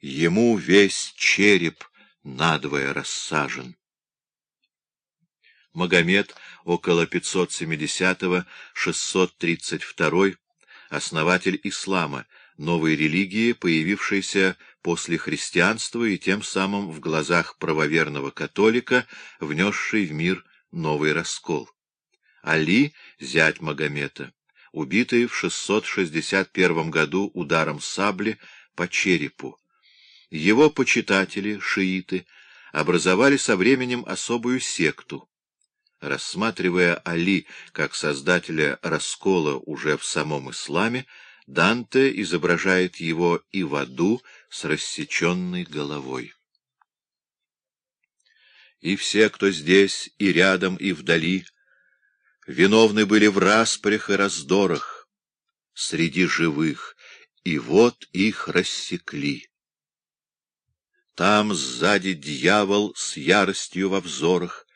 ему весь череп надвое рассажен. Магомед около 570-632, основатель ислама, новой религии, появившейся после христианства и тем самым в глазах правоверного католика, внесший в мир новый раскол. Али, зять Магомета, убитый в 661 году ударом сабли по черепу. Его почитатели, шииты, образовали со временем особую секту. Рассматривая Али как создателя раскола уже в самом исламе, Данте изображает его и в аду с рассеченной головой. И все, кто здесь, и рядом, и вдали, виновны были в распрях и раздорах среди живых, и вот их рассекли. Там сзади дьявол с яростью во взорах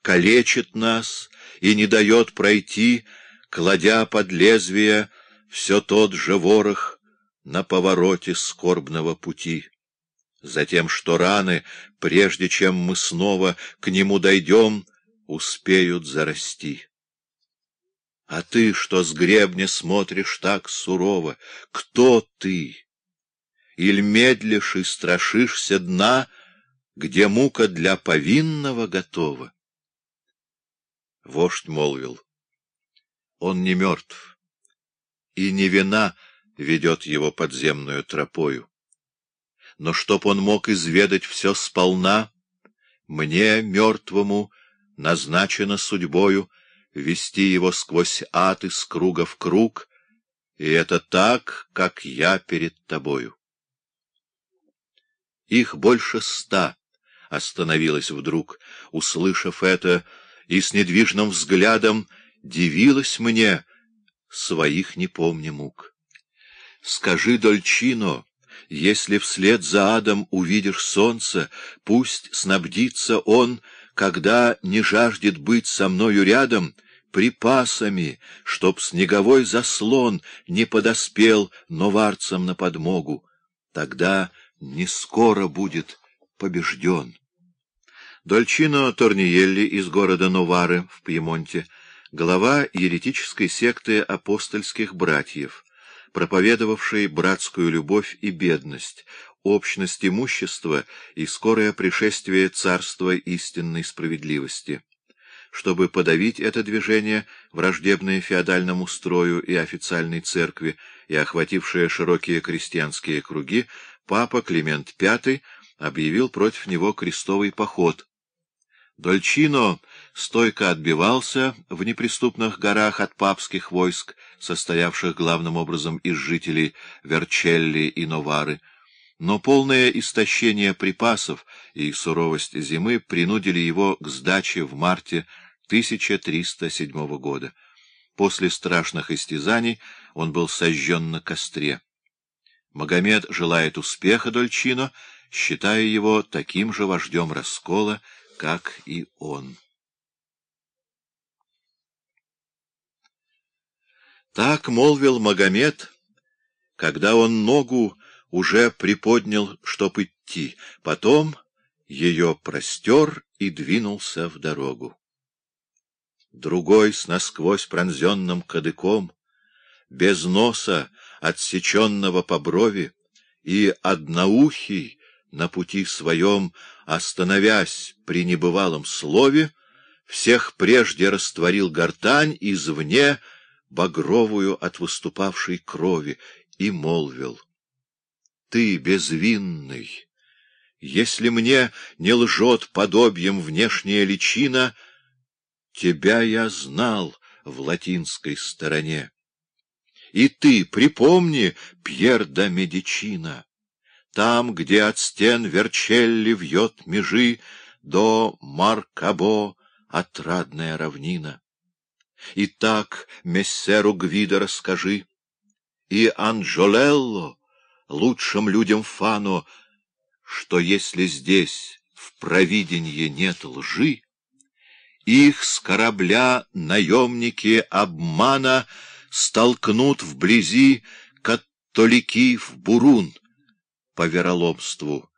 калечит нас и не дает пройти, кладя под лезвие все тот же ворох на повороте скорбного пути. Затем, что раны, прежде чем мы снова к нему дойдем, успеют зарасти. А ты, что с гребня смотришь так сурово, кто ты? Иль медлишь и страшишься дна, где мука для повинного готова? Вождь молвил, он не мертв и не вина ведет его подземную тропою. Но чтоб он мог изведать все сполна, мне, мертвому, назначено судьбою вести его сквозь ад из круга в круг, и это так, как я перед тобою. Их больше ста остановилась вдруг, услышав это, и с недвижным взглядом дивилась мне, своих не помня мук. Скажи, Дольчино, если вслед за адом увидишь солнце, пусть снабдится он, когда не жаждет быть со мною рядом, припасами, чтоб снеговой заслон не подоспел новарцам на подмогу. Тогда не скоро будет побежден. Дольчино Торниелли из города Новары в Пьемонте — глава еретической секты апостольских братьев, проповедовавший братскую любовь и бедность, общность имущества и скорое пришествие царства истинной справедливости. Чтобы подавить это движение, враждебное феодальному строю и официальной церкви, и охватившее широкие крестьянские круги, папа Климент V объявил против него крестовый поход, Дольчино стойко отбивался в неприступных горах от папских войск, состоявших главным образом из жителей Верчелли и Новары, но полное истощение припасов и суровость зимы принудили его к сдаче в марте 1307 года. После страшных истязаний он был сожжен на костре. Магомед желает успеха Дольчино, считая его таким же вождем раскола, как и он. Так молвил Магомед, когда он ногу уже приподнял, чтоб идти, потом ее простер и двинулся в дорогу. Другой с насквозь пронзенным кадыком, без носа, отсеченного по брови, и одноухий, на пути своем, остановясь при небывалом слове, всех прежде растворил гортань извне багровую от выступавшей крови и молвил. Ты безвинный, если мне не лжет подобием внешняя личина, тебя я знал в латинской стороне. И ты припомни, Пьер да Медичина, там, где от стен Верчелли вьет межи до Маркабо отрадная равнина. И так мессеру Гвида расскажи, и Анджолелло, лучшим людям Фано, что если здесь в провиденье нет лжи, их с корабля наемники обмана столкнут вблизи католики в Бурун, по вероломству.